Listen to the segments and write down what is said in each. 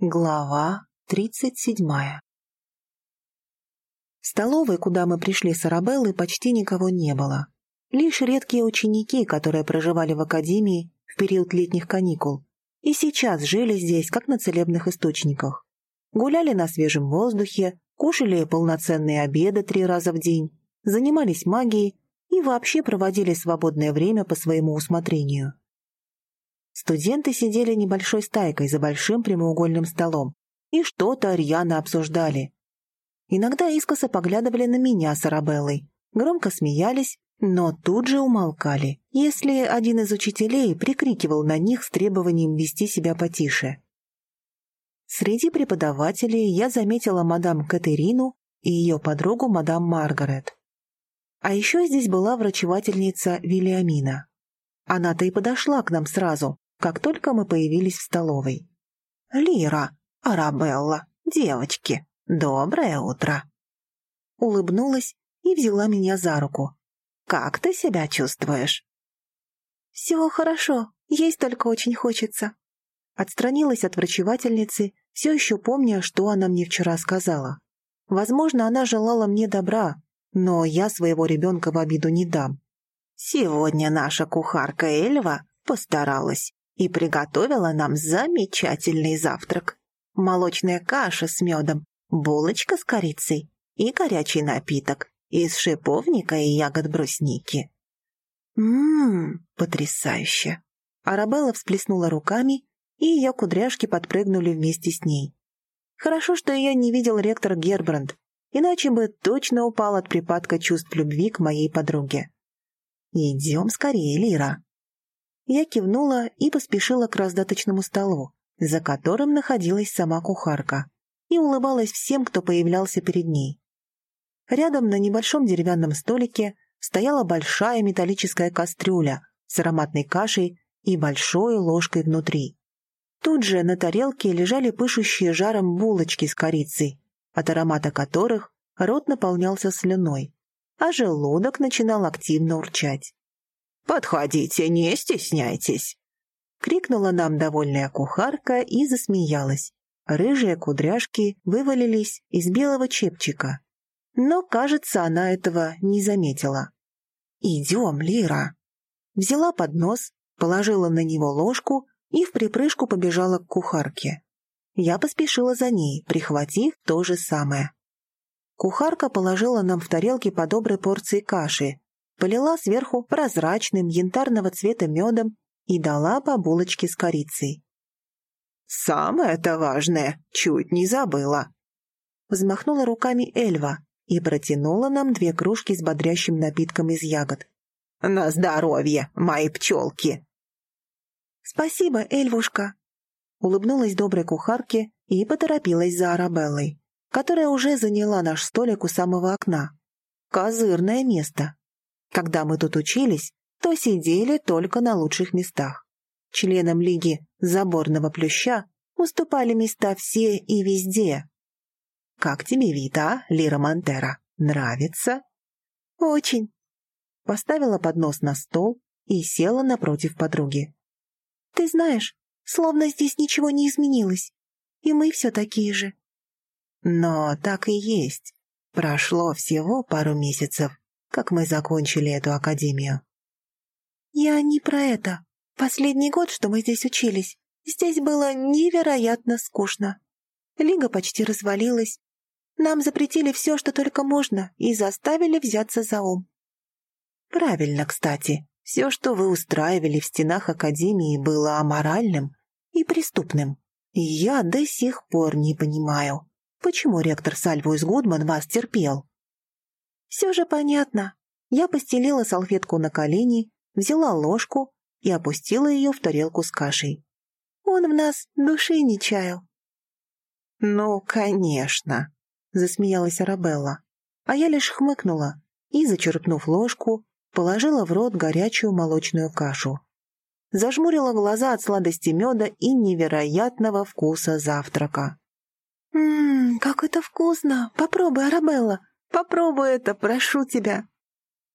Глава тридцать седьмая В столовой, куда мы пришли с Арабеллой, почти никого не было. Лишь редкие ученики, которые проживали в академии в период летних каникул, и сейчас жили здесь, как на целебных источниках. Гуляли на свежем воздухе, кушали полноценные обеды три раза в день, занимались магией и вообще проводили свободное время по своему усмотрению. Студенты сидели небольшой стайкой за большим прямоугольным столом и что-то рьяно обсуждали. Иногда искоса поглядывали на меня с Арабеллой, громко смеялись, но тут же умолкали, если один из учителей прикрикивал на них с требованием вести себя потише. Среди преподавателей я заметила мадам Катерину и ее подругу мадам Маргарет. А еще здесь была врачевательница Вильямина. Она-то и подошла к нам сразу, как только мы появились в столовой. «Лира, Арабелла, девочки, доброе утро!» Улыбнулась и взяла меня за руку. «Как ты себя чувствуешь?» «Все хорошо, есть только очень хочется». Отстранилась от врачевательницы, все еще помня, что она мне вчера сказала. Возможно, она желала мне добра, но я своего ребенка в обиду не дам. «Сегодня наша кухарка Эльва постаралась и приготовила нам замечательный завтрак. Молочная каша с медом, булочка с корицей и горячий напиток из шиповника и ягод брусники. Ммм, потрясающе. Арабелла всплеснула руками, и ее кудряшки подпрыгнули вместе с ней. Хорошо, что ее не видел ректор Гербранд, иначе бы точно упал от припадка чувств любви к моей подруге. «Идем скорее, Лира», я кивнула и поспешила к раздаточному столу, за которым находилась сама кухарка, и улыбалась всем, кто появлялся перед ней. Рядом на небольшом деревянном столике стояла большая металлическая кастрюля с ароматной кашей и большой ложкой внутри. Тут же на тарелке лежали пышущие жаром булочки с корицей, от аромата которых рот наполнялся слюной, а желудок начинал активно урчать. «Подходите, не стесняйтесь!» Крикнула нам довольная кухарка и засмеялась. Рыжие кудряшки вывалились из белого чепчика. Но, кажется, она этого не заметила. «Идем, Лира!» Взяла поднос, положила на него ложку и в припрыжку побежала к кухарке. Я поспешила за ней, прихватив то же самое. Кухарка положила нам в тарелки по доброй порции каши, полила сверху прозрачным янтарного цвета медом и дала по булочке с корицей. «Самое-то важное, чуть не забыла!» Взмахнула руками Эльва и протянула нам две кружки с бодрящим напитком из ягод. «На здоровье, мои пчелки!» «Спасибо, Эльвушка!» Улыбнулась доброй кухарке и поторопилась за Арабеллой, которая уже заняла наш столик у самого окна. Козырное место. Когда мы тут учились, то сидели только на лучших местах. Членам Лиги Заборного Плюща уступали места все и везде. «Как тебе вид, а, Лира Монтера? Нравится?» «Очень». Поставила поднос на стол и села напротив подруги. «Ты знаешь, словно здесь ничего не изменилось, и мы все такие же». «Но так и есть. Прошло всего пару месяцев, как мы закончили эту академию. «Я не про это. Последний год, что мы здесь учились, здесь было невероятно скучно. Лига почти развалилась. Нам запретили все, что только можно, и заставили взяться за ум». «Правильно, кстати. Все, что вы устраивали в стенах академии, было аморальным и преступным. И я до сих пор не понимаю, почему ректор Сальвус Гудман вас терпел?» Все же понятно. Я постелила салфетку на колени, взяла ложку и опустила ее в тарелку с кашей. Он в нас души не чаял. «Ну, конечно», — засмеялась Арабелла. А я лишь хмыкнула и, зачерпнув ложку, положила в рот горячую молочную кашу. Зажмурила глаза от сладости меда и невероятного вкуса завтрака. «Ммм, как это вкусно! Попробуй, Арабелла! Попробуй это, прошу тебя!»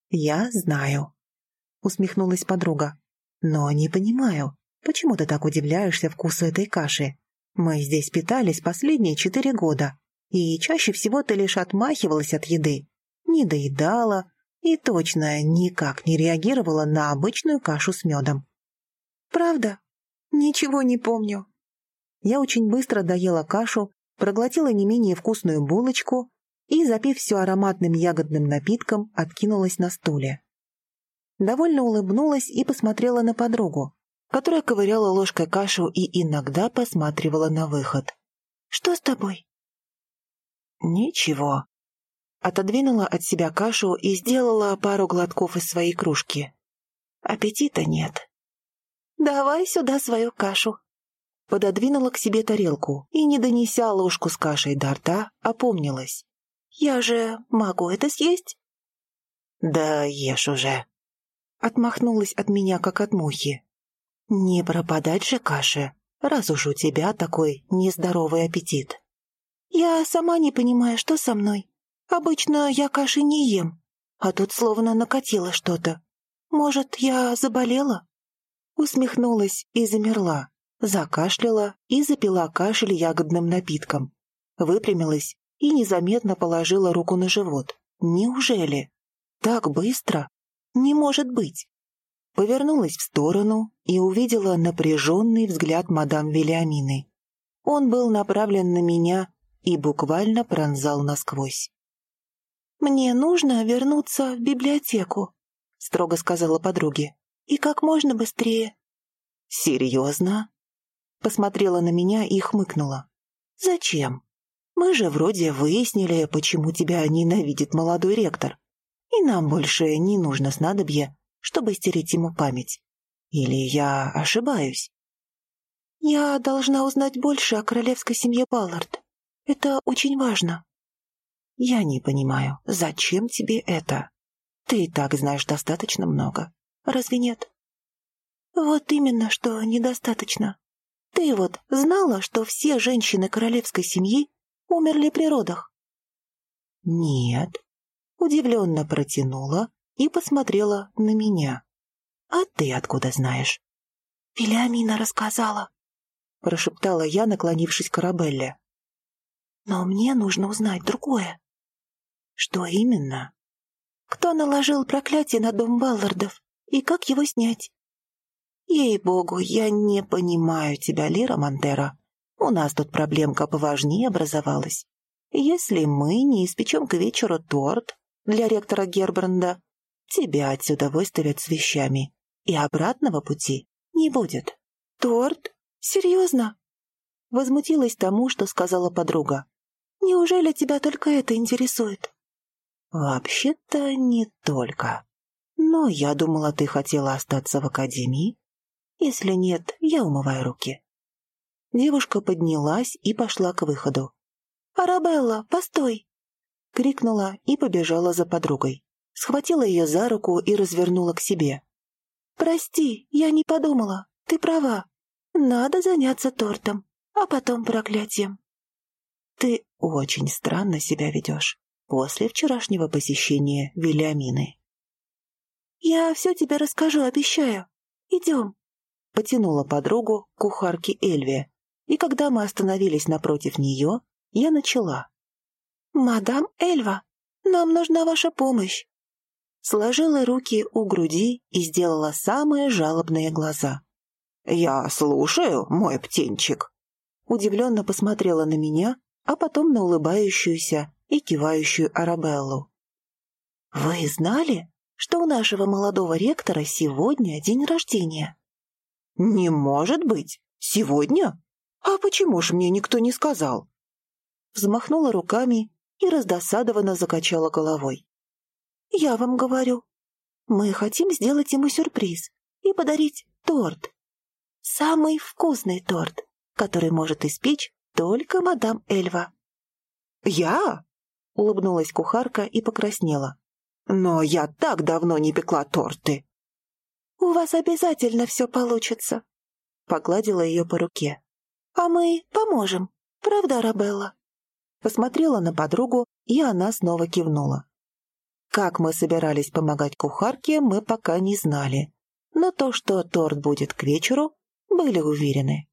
«Я знаю», — усмехнулась подруга. «Но не понимаю, почему ты так удивляешься вкусу этой каши? Мы здесь питались последние четыре года, и чаще всего ты лишь отмахивалась от еды, не доедала и точно никак не реагировала на обычную кашу с медом. Правда? Ничего не помню. Я очень быстро доела кашу, проглотила не менее вкусную булочку и, запив все ароматным ягодным напитком, откинулась на стуле. Довольно улыбнулась и посмотрела на подругу, которая ковыряла ложкой кашу и иногда посматривала на выход. «Что с тобой?» «Ничего». Отодвинула от себя кашу и сделала пару глотков из своей кружки. «Аппетита нет». «Давай сюда свою кашу», пододвинула к себе тарелку и, не донеся ложку с кашей до рта, опомнилась. «Я же могу это съесть?» «Да ешь уже», отмахнулась от меня, как от мухи. «Не пропадать же каше, раз уж у тебя такой нездоровый аппетит». «Я сама не понимаю, что со мной. Обычно я каши не ем, а тут словно накатило что-то. Может, я заболела?» Усмехнулась и замерла, закашляла и запила кашель ягодным напитком. Выпрямилась и незаметно положила руку на живот. «Неужели? Так быстро?» Не может быть. Повернулась в сторону и увидела напряженный взгляд мадам Вильямины. Он был направлен на меня и буквально пронзал насквозь. «Мне нужно вернуться в библиотеку», — строго сказала подруге. «И как можно быстрее». «Серьезно?» Посмотрела на меня и хмыкнула. «Зачем? Мы же вроде выяснили, почему тебя ненавидит молодой ректор и нам больше не нужно снадобье, чтобы стереть ему память. Или я ошибаюсь? Я должна узнать больше о королевской семье Баллард. Это очень важно. Я не понимаю, зачем тебе это? Ты и так знаешь достаточно много. Разве нет? Вот именно, что недостаточно. Ты вот знала, что все женщины королевской семьи умерли при родах? Нет, удивленно протянула и посмотрела на меня. «А ты откуда знаешь?» «Вильямина рассказала», — прошептала я, наклонившись к Арабелле. «Но мне нужно узнать другое». «Что именно?» «Кто наложил проклятие на дом Баллардов и как его снять?» «Ей-богу, я не понимаю тебя, Лира Монтера. У нас тут проблемка поважнее образовалась. Если мы не испечем к вечеру торт, для ректора Гербранда, тебя отсюда выставят с вещами, и обратного пути не будет. Торт? Серьезно? Возмутилась тому, что сказала подруга. Неужели тебя только это интересует? Вообще-то не только. Но я думала, ты хотела остаться в академии. Если нет, я умываю руки. Девушка поднялась и пошла к выходу. «Арабелла, постой!» крикнула и побежала за подругой. Схватила ее за руку и развернула к себе. «Прости, я не подумала. Ты права. Надо заняться тортом, а потом проклятием». «Ты очень странно себя ведешь после вчерашнего посещения Вильямины». «Я все тебе расскажу, обещаю. Идем». Потянула подругу к кухарке Эльве, и когда мы остановились напротив нее, я начала. «Мадам Эльва, нам нужна ваша помощь!» Сложила руки у груди и сделала самые жалобные глаза. «Я слушаю, мой птенчик!» Удивленно посмотрела на меня, а потом на улыбающуюся и кивающую Арабеллу. «Вы знали, что у нашего молодого ректора сегодня день рождения?» «Не может быть! Сегодня? А почему ж мне никто не сказал?» Взмахнула руками и раздосадованно закачала головой. «Я вам говорю, мы хотим сделать ему сюрприз и подарить торт. Самый вкусный торт, который может испечь только мадам Эльва». «Я?» — улыбнулась кухарка и покраснела. «Но я так давно не пекла торты». «У вас обязательно все получится», — погладила ее по руке. «А мы поможем, правда, Арабелла?» посмотрела на подругу, и она снова кивнула. Как мы собирались помогать кухарке, мы пока не знали. Но то, что торт будет к вечеру, были уверены.